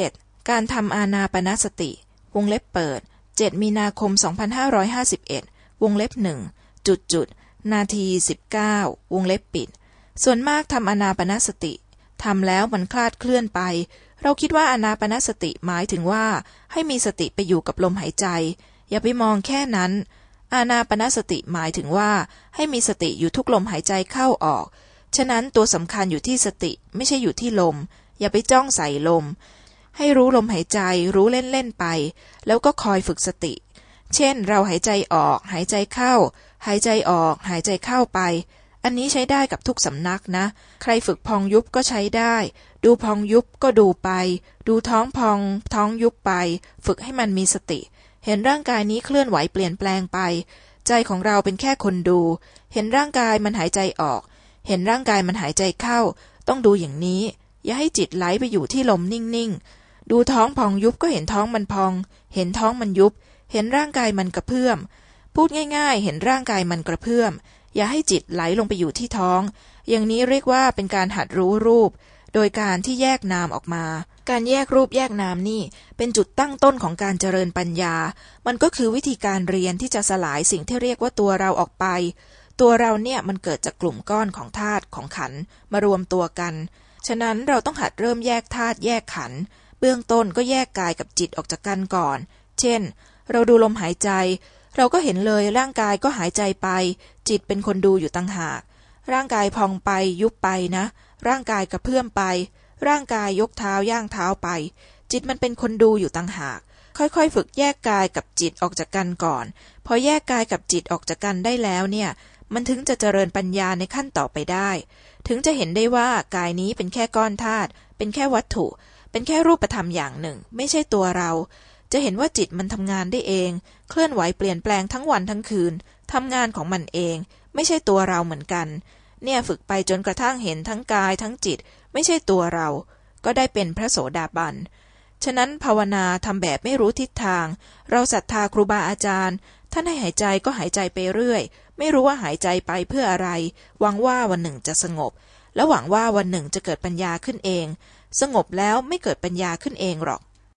7. การทำอานาปนสติ วงเล็บเปิด 7 มีนาคม 2551 วงเล็บหนึ่งจุดจุดนาที 19 วงเล็บปิด ส่วนมากทำอานาปนสติทำแล้วมันคลาดเคลื่อนไป เราคิดว่าอานาปนสติหมายถึงว่า ให้มีสติไปอยู่กับลมหายใจ อย่าไปมองแค่นั้น อานาปนสติหมายถึงว่า ให้มีสติอยู่ทุกลมหายใจเข้าออก ฉะนั้นตัวสำคัญอยู่ที่สติไม่ใช่อยู่ที่ลม อย่าไปจ้องใส่ลม ให้รู้ลมหายใจรู้เล่นๆไป แล้วก็คอยฝึกสติ เช่น เราหายใจออก หายใจเข้า หายใจออก หายใจเข้าไป อันนี้ใช้ได้กับทุกสำนักนะ ใครฝึกพองยุบก็ใช้ได้ ดูพองยุบก็ดูไป ดูท้องพอง ท้องยุบไป ฝึกให้มันมีสติ เห็นร่างกายนี้เคลื่อนไหวเปลี่ยนแปลงไป ใจของเราเป็นแค่คนดู เห็นร่างกายมันหายใจออก เห็นร่างกายมันหายใจเข้า ต้องดูอย่างนี้ อย่าให้จิตไหลไปอยู่ที่ลมนิ่งๆ ดูท้องพองยุบก็เห็นท้องมันพอง เห็นท้องมันยุบ เห็นร่างกายมันกระเพื่อม พูดง่ายๆ เห็นร่างกายมันกระเพื่อม อย่าให้จิตไหลลงไปอยู่ที่ท้อง อย่างนี้เรียกว่าเป็นการหัดรู้รูป โดยการที่แยกนามออกมา การแยกรูปแยกนามนี่ เป็นจุดตั้งต้นของการเจริญปัญญา มันก็คือวิธีการเรียนที่จะสลายสิ่งที่เรียกว่าตัวเราออกไป ตัวเราเนี่ยมันเกิดจากกลุ่มก้อนของธาตุของขันมารวมตัวกัน ฉะนั้นเราต้องหัดเริ่มแยกธาตุแยกขันธ์ เบื้องต้นก็แยกกายกับจิตออกจากกันก่อน เช่น เราดูลมหายใจ เราก็เห็นเลยร่างกายก็หายใจไป จิตเป็นคนดูอยู่ตั้งหาก ร่างกายพองไปยุบไปนะ ร่างกายกระเพื่อมไป ร่างกายยกเท้าย่างเท้าไป จิตมันเป็นคนดูอยู่ตั้งหาก ค่อยๆ ฝึกแยกกายกับจิตออกจากกันก่อน พอแยกกายกับจิตออกจากกันได้แล้วเนี่ย มันถึงจะเจริญปัญญาในขั้นต่อไปได้ ถึงจะเห็นได้ว่ากายนี้เป็นแค่ก้อนธาตุเป็นแค่วัตถุ เป็นแค่รูปธรรมอย่างหนึ่ง ไม่ใช่ตัวเรา จะเห็นว่าจิตมันทำงานได้เอง เคลื่อนไหวเปลี่ยนแปลงทั้งวันทั้งคืนทำงานของมันเอง ไม่ใช่ตัวเราเหมือนกัน เนี่ยฝึกไปจนกระทั่งเห็นทั้งกายทั้งจิต ไม่ใช่ตัวเรา ก็ได้เป็นพระโสดาบัน ฉะนั้นภาวนาทำแบบไม่รู้ทิศทาง เราศรัทธาครูบาอาจารย์ ท่านให้หายใจก็หายใจไปเรื่อย ไม่รู้ว่าหายใจไปเพื่ออะไร หวังว่าวันหนึ่งจะสงบ และหวังว่าวันหนึ่งจะเกิดปัญญาขึ้นเอง สงบแล้วไม่เกิดปัญญาขึ้นเองหรอก